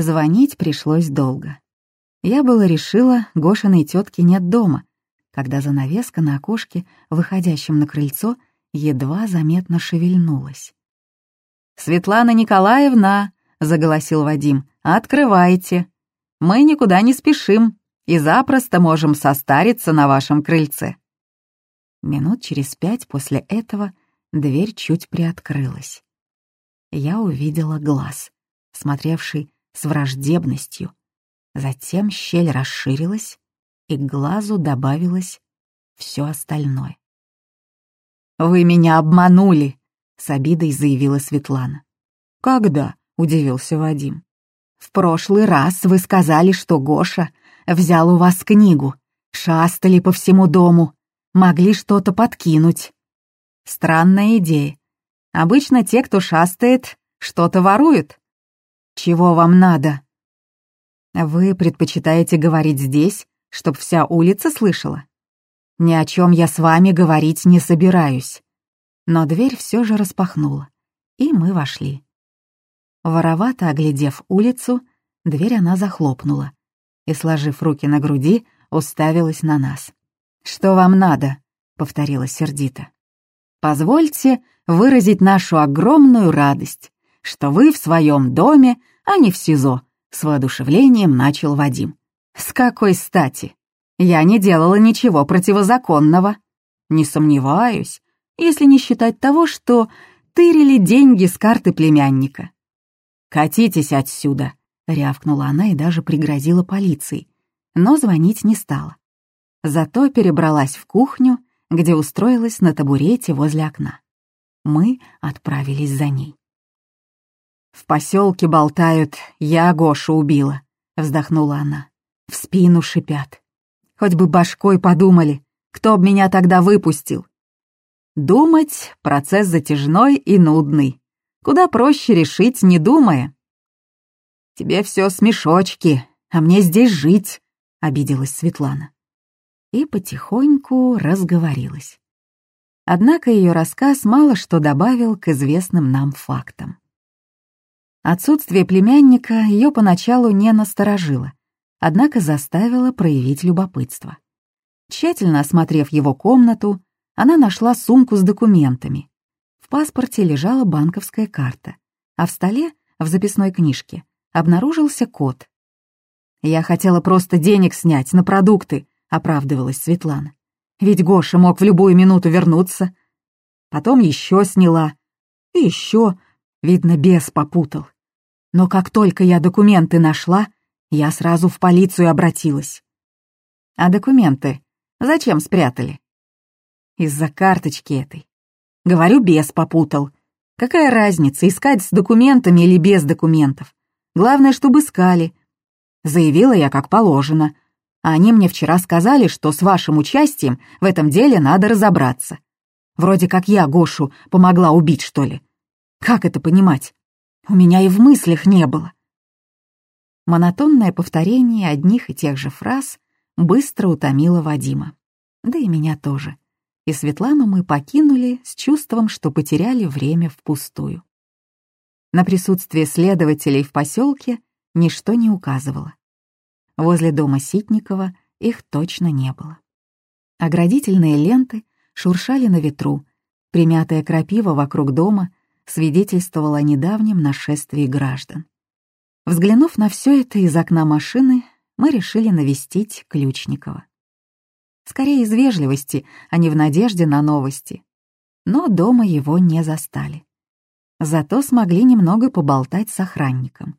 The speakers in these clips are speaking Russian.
Звонить пришлось долго. Я было решила, Гошиной тетки нет дома, когда занавеска на окошке, выходящем на крыльцо, едва заметно шевельнулась. «Светлана Николаевна!» — заголосил Вадим. «Открывайте! Мы никуда не спешим и запросто можем состариться на вашем крыльце». Минут через пять после этого дверь чуть приоткрылась. Я увидела глаз, смотревший с враждебностью. Затем щель расширилась, и к глазу добавилось все остальное. «Вы меня обманули!» — с обидой заявила Светлана. «Когда?» — удивился Вадим. «В прошлый раз вы сказали, что Гоша взял у вас книгу, шастали по всему дому, могли что-то подкинуть. Странная идея. Обычно те, кто шастает, что-то воруют. Чего вам надо? Вы предпочитаете говорить здесь, чтоб вся улица слышала? Ни о чем я с вами говорить не собираюсь. Но дверь все же распахнула, и мы вошли. Воровато оглядев улицу, дверь она захлопнула и, сложив руки на груди, уставилась на нас. «Что вам надо?» — повторила сердито. «Позвольте выразить нашу огромную радость, что вы в своем доме, а не в СИЗО», — с воодушевлением начал Вадим. «С какой стати? Я не делала ничего противозаконного. Не сомневаюсь, если не считать того, что тырили деньги с карты племянника». «Катитесь отсюда», — рявкнула она и даже пригрозила полицией, но звонить не стала. Зато перебралась в кухню, где устроилась на табурете возле окна. Мы отправились за ней. «В поселке болтают, я Гошу убила», — вздохнула она. В спину шипят. Хоть бы башкой подумали, кто б меня тогда выпустил. Думать — процесс затяжной и нудный. Куда проще решить, не думая. «Тебе все смешочки, а мне здесь жить», — обиделась Светлана и потихоньку разговорилась. Однако ее рассказ мало что добавил к известным нам фактам. Отсутствие племянника ее поначалу не насторожило, однако заставило проявить любопытство. Тщательно осмотрев его комнату, она нашла сумку с документами. В паспорте лежала банковская карта, а в столе, в записной книжке, обнаружился код. «Я хотела просто денег снять на продукты», — оправдывалась Светлана. «Ведь Гоша мог в любую минуту вернуться. Потом еще сняла. И еще, видно, бес попутал. Но как только я документы нашла, я сразу в полицию обратилась. А документы зачем спрятали? Из-за карточки этой. Говорю, бес попутал. Какая разница, искать с документами или без документов? Главное, чтобы искали. Заявила я как положено, а они мне вчера сказали, что с вашим участием в этом деле надо разобраться. Вроде как я Гошу помогла убить, что ли. Как это понимать? У меня и в мыслях не было. Монотонное повторение одних и тех же фраз быстро утомило Вадима. Да и меня тоже. И Светлану мы покинули с чувством, что потеряли время впустую. На присутствие следователей в поселке ничто не указывало. Возле дома Ситникова их точно не было. Оградительные ленты шуршали на ветру, примятая крапива вокруг дома свидетельствовала о недавнем нашествии граждан. Взглянув на все это из окна машины, мы решили навестить Ключникова. Скорее из вежливости, а не в надежде на новости. Но дома его не застали. Зато смогли немного поболтать с охранником.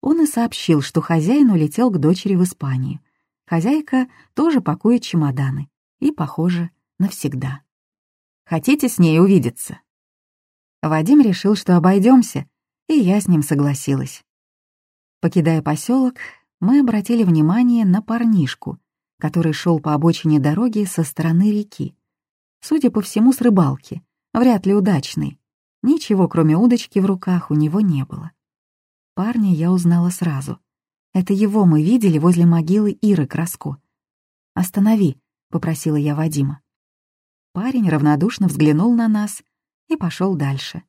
Он и сообщил, что хозяин улетел к дочери в Испанию. Хозяйка тоже пакует чемоданы. И, похоже, навсегда. Хотите с ней увидеться?» Вадим решил, что обойдемся, и я с ним согласилась. Покидая поселок, мы обратили внимание на парнишку, который шел по обочине дороги со стороны реки. Судя по всему, с рыбалки, вряд ли удачный. Ничего, кроме удочки в руках, у него не было. Парня я узнала сразу. Это его мы видели возле могилы Иры Краско. «Останови», — попросила я Вадима. Парень равнодушно взглянул на нас и пошел дальше,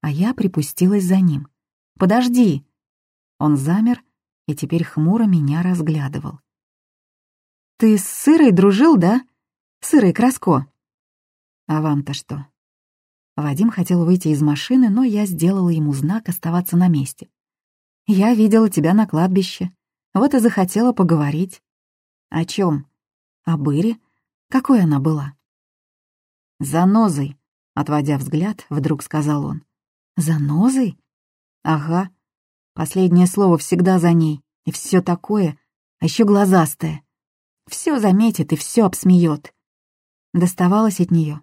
а я припустилась за ним. «Подожди!» Он замер и теперь хмуро меня разглядывал. «Ты с Сырой дружил, да? Сырой Краско?» «А вам-то что?» Вадим хотел выйти из машины, но я сделала ему знак оставаться на месте. «Я видела тебя на кладбище. Вот и захотела поговорить». «О чем? О Быре? Какой она была?» «Занозой», — отводя взгляд, вдруг сказал он. «Занозой?» «Ага. Последнее слово всегда за ней. И все такое, а еще глазастое. Все заметит и все обсмеет. Доставалось от нее.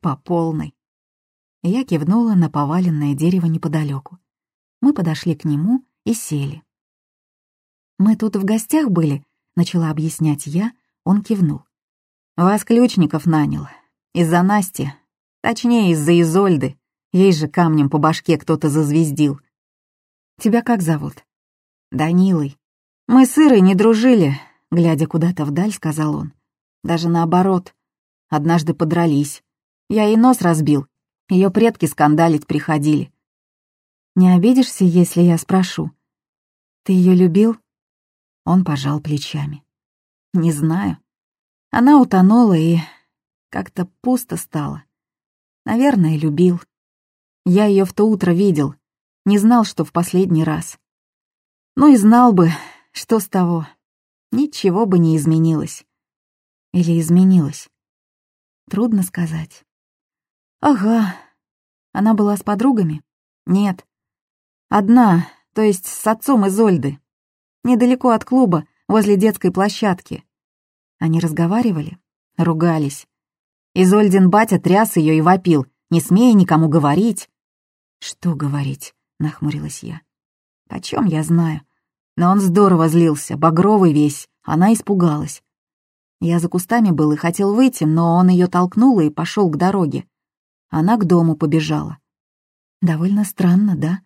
По полной. Я кивнула на поваленное дерево неподалеку. Мы подошли к нему и сели. «Мы тут в гостях были», — начала объяснять я, он кивнул. «Вас ключников нанял. Из-за Насти. Точнее, из-за Изольды. Ей же камнем по башке кто-то зазвездил. Тебя как зовут?» «Данилой. Мы с Ирой не дружили», — глядя куда-то вдаль, сказал он. «Даже наоборот. Однажды подрались. Я ей нос разбил, ее предки скандалить приходили. Не обидишься, если я спрошу? Ты ее любил? Он пожал плечами. Не знаю. Она утонула и как-то пусто стало. Наверное, любил. Я ее в то утро видел. Не знал, что в последний раз. Ну и знал бы, что с того. Ничего бы не изменилось. Или изменилось. Трудно сказать. «Ага. Она была с подругами?» «Нет. Одна, то есть с отцом Изольды. Недалеко от клуба, возле детской площадки. Они разговаривали, ругались. Изольдин батя тряс ее и вопил, не смея никому говорить. «Что говорить?» — нахмурилась я. «Почем я знаю?» Но он здорово злился, багровый весь, она испугалась. Я за кустами был и хотел выйти, но он ее толкнул и пошел к дороге. Она к дому побежала. Довольно странно, да?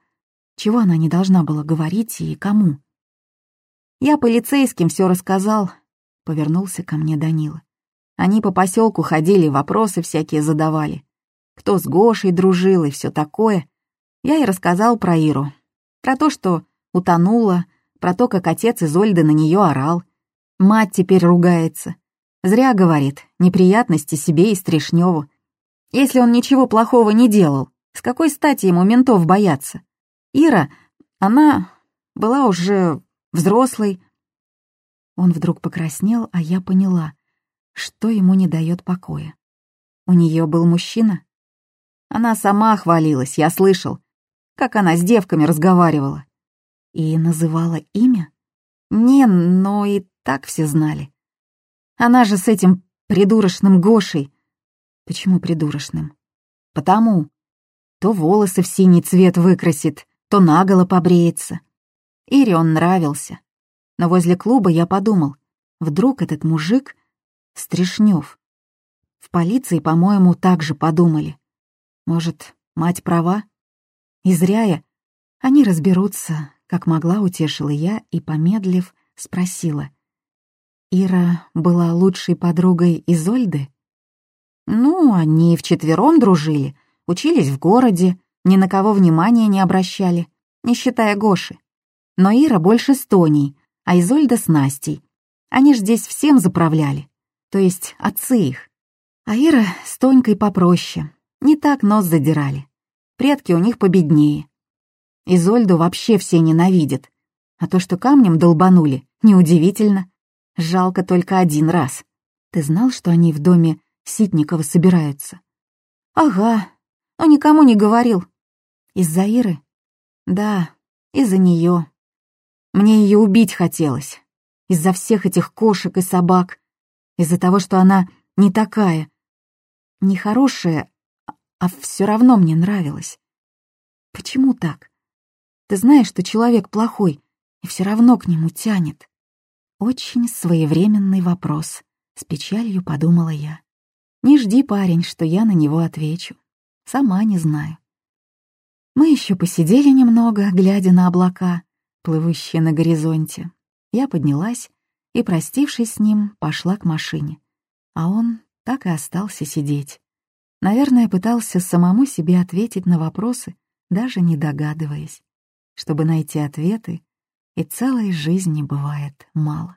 Чего она не должна была говорить и кому? Я полицейским все рассказал, повернулся ко мне Данила. Они по поселку ходили, вопросы всякие задавали. Кто с Гошей дружил и все такое. Я и рассказал про Иру. Про то, что утонула, про то, как отец Изольды на нее орал. Мать теперь ругается. Зря, говорит, неприятности себе и Стришневу. Если он ничего плохого не делал, с какой стати ему ментов бояться? Ира, она была уже взрослой. Он вдруг покраснел, а я поняла, что ему не дает покоя. У нее был мужчина? Она сама хвалилась, я слышал, как она с девками разговаривала. И называла имя? Не, но и так все знали. Она же с этим придурочным Гошей Почему придурочным? Потому. То волосы в синий цвет выкрасит, то наголо побреется. Ире он нравился. Но возле клуба я подумал, вдруг этот мужик — Стришнев. В полиции, по-моему, так же подумали. Может, мать права? И зря я. Они разберутся, как могла, утешила я и, помедлив, спросила. Ира была лучшей подругой Изольды? Ну, они вчетвером дружили, учились в городе, ни на кого внимания не обращали, не считая Гоши. Но Ира больше с Тоней, а Изольда с Настей. Они ж здесь всем заправляли, то есть отцы их. А Ира с Тонькой попроще, не так нос задирали. Предки у них победнее. Изольду вообще все ненавидят. А то, что камнем долбанули, неудивительно. Жалко только один раз. Ты знал, что они в доме Ситникова собираются. Ага, но никому не говорил. Из-за Иры? Да, из-за нее. Мне ее убить хотелось. Из-за всех этих кошек и собак. Из-за того, что она не такая. Не хорошая, а все равно мне нравилась. Почему так? Ты знаешь, что человек плохой, и все равно к нему тянет. Очень своевременный вопрос, с печалью подумала я. Не жди, парень, что я на него отвечу. Сама не знаю. Мы еще посидели немного, глядя на облака, плывущие на горизонте. Я поднялась и, простившись с ним, пошла к машине. А он так и остался сидеть. Наверное, пытался самому себе ответить на вопросы, даже не догадываясь. Чтобы найти ответы, и целой жизни бывает мало.